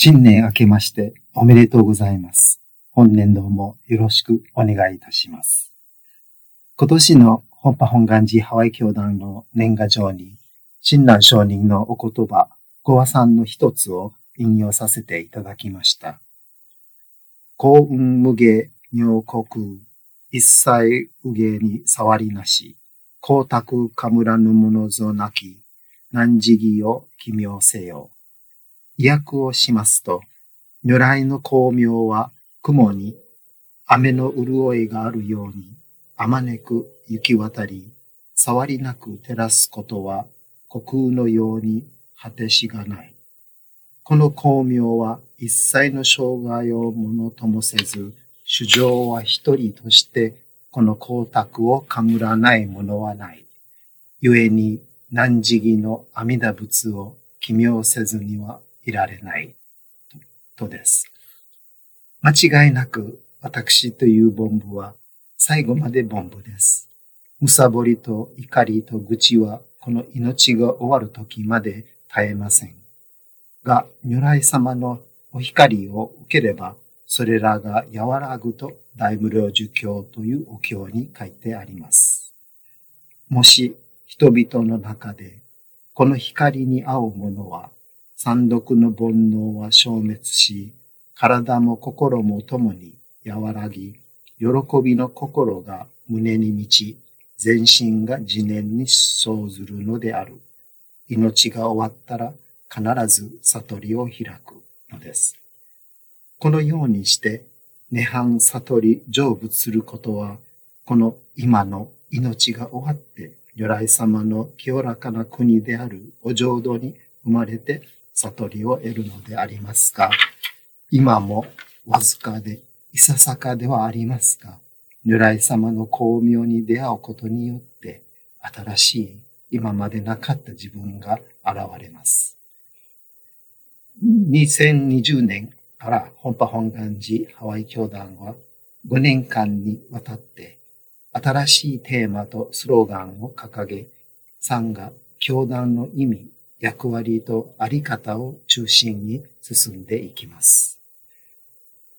新年明けましておめでとうございます。本年度もよろしくお願いいたします。今年の本波本願寺ハワイ教団の年賀状に、親鸞上人のお言葉、ご和さんの一つを引用させていただきました。幸運無下、妙国、一切無下に触りなし、光沢かむらぬものぞなき、何時義を奇妙せよ。意訳をしますと、如来の光明は雲に雨の潤いがあるように、あまねく行き渡り、触りなく照らすことは、虚空のように果てしがない。この光明は一切の障害をものともせず、主情は一人として、この光沢をかむらないものはない。故に、何時義の阿弥陀仏を奇妙せずにはいられないとです。間違いなく私という凡夫は最後まで凡夫です。むさぼりと怒りと愚痴はこの命が終わる時まで絶えません。が、如来様のお光を受ければ、それらが和らぐと大無量寿経というお経に書いてあります。もし人々の中でこの光に合うものは三毒の煩悩は消滅し、体も心も共に和らぎ、喜びの心が胸に満ち、全身が自念に生ずるのである。命が終わったら必ず悟りを開くのです。このようにして、涅槃悟り成仏することは、この今の命が終わって、如来様の清らかな国であるお浄土に生まれて悟りを得るのでありますが、今もわずかでいささかではありますが、如来様の巧妙に出会うことによって、新しい今までなかった自分が現れます。2020年から本波本願寺ハワイ教団は5年間にわたって新しいテーマとスローガンを掲げ、さんが教団の意味、役割とあり方を中心に進んでいきます。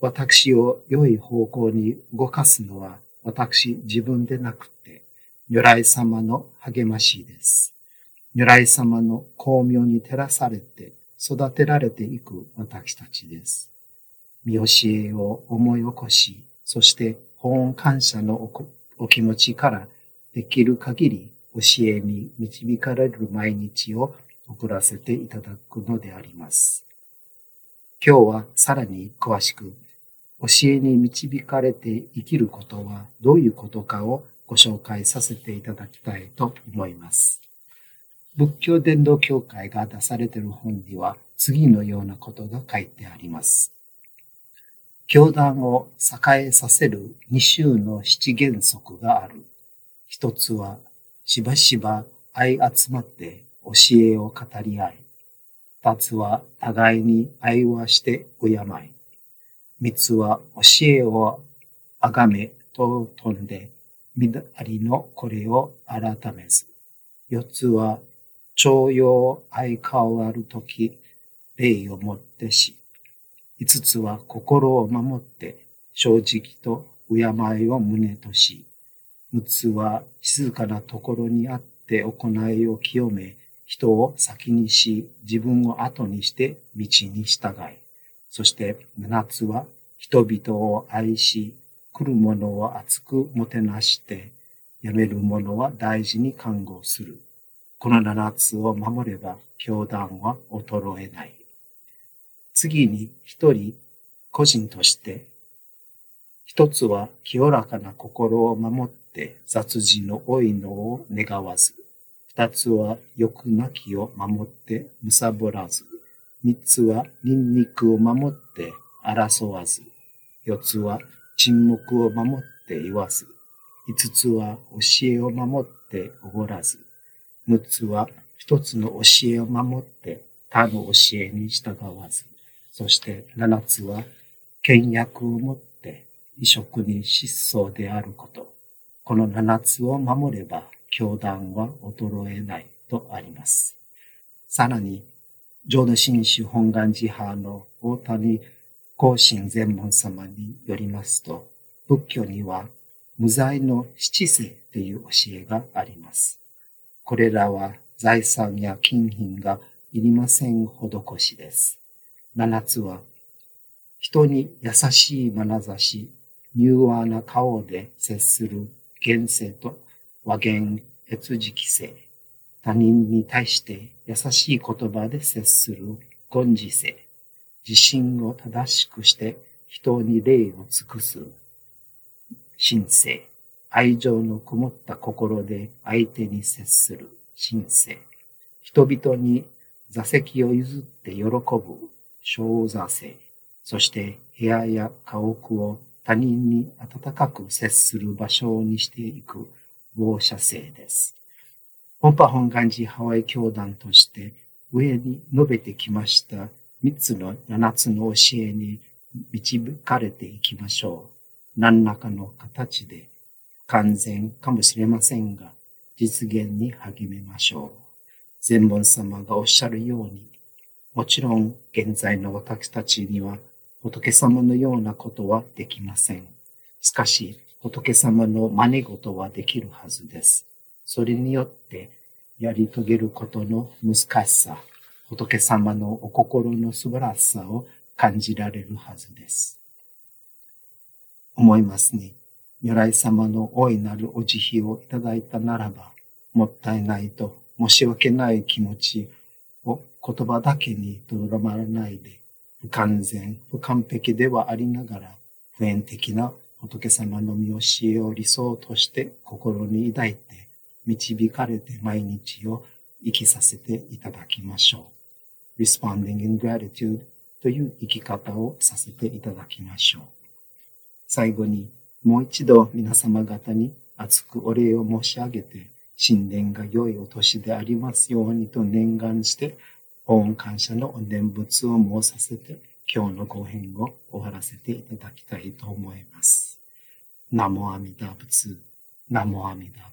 私を良い方向に動かすのは私自分でなくて、如来様の励ましです。如来様の巧妙に照らされて育てられていく私たちです。見教えを思い起こし、そして保温感謝のお気持ちからできる限り教えに導かれる毎日を送らせていただくのであります。今日はさらに詳しく、教えに導かれて生きることはどういうことかをご紹介させていただきたいと思います。仏教伝道協会が出されている本には次のようなことが書いてあります。教団を栄えさせる二種の七原則がある。一つはしばしば相集まって教えを語り合い、二つは互いに愛話して敬い、三つは教えをあがめと飛んで、乱りのこれを改めず、四つは徴用相変わるとき、礼をもってし、五つは心を守って正直と敬いを胸とし、六つは静かなところにあって行いを清め、人を先にし、自分を後にして道に従い、そして七つは人々を愛し、来る者を熱くもてなして、やめる者は大事に看護する。この七つを守れば、教団は衰えない。次に一人個人として、一つは清らかな心を守って雑事の多いのを願わず、二つは欲なきを守ってむさぼらず、三つはニンニクを守って争わず、四つは沈黙を守って言わず、五つは教えを守っておごらず、六つは一つの教えを守って他の教えに従わず、そして七つは倹約を持って異色に失踪であること。この七つを守れば教団は衰えないとあります。さらに、浄土真宗本願寺派の大谷高心全門様によりますと、仏教には無罪の七世という教えがあります。これらは財産や金品がいりません施しです。七つは、人に優しい眼差し、柔和な顔で接する現世と和言越時規制。他人に対して優しい言葉で接する権事性。自信を正しくして人に礼を尽くす神聖。愛情のこもった心で相手に接する神聖。人々に座席を譲って喜ぶ小座性。そして部屋や家屋を他人に温かく接する場所にしていく防射性です。本波本願寺ハワイ教団として上に述べてきました三つの七つの教えに導かれていきましょう。何らかの形で完全かもしれませんが、実現に励めましょう。全本様がおっしゃるように、もちろん現在の私たちには仏様のようなことはできません。しかし、仏様の真似事はできるはずです。それによってやり遂げることの難しさ、仏様のお心の素晴らしさを感じられるはずです。思いますね。如来様の大いなるお慈悲をいただいたならば、もったいないと申し訳ない気持ちを言葉だけにとどまらないで、不完全、不完璧ではありながら、普遍的な仏様の見教えを理想として心に抱いて、導かれて毎日を生きさせていただきましょう。responding in gratitude という生き方をさせていただきましょう。最後にもう一度皆様方に熱くお礼を申し上げて、新年が良いお年でありますようにと念願して、保温感謝のお念仏を申させて、今日のご編を終わらせていただきたいと思います。ナモアミダ仏、ナモアミダ仏。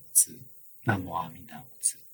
南无阿弥陀仏。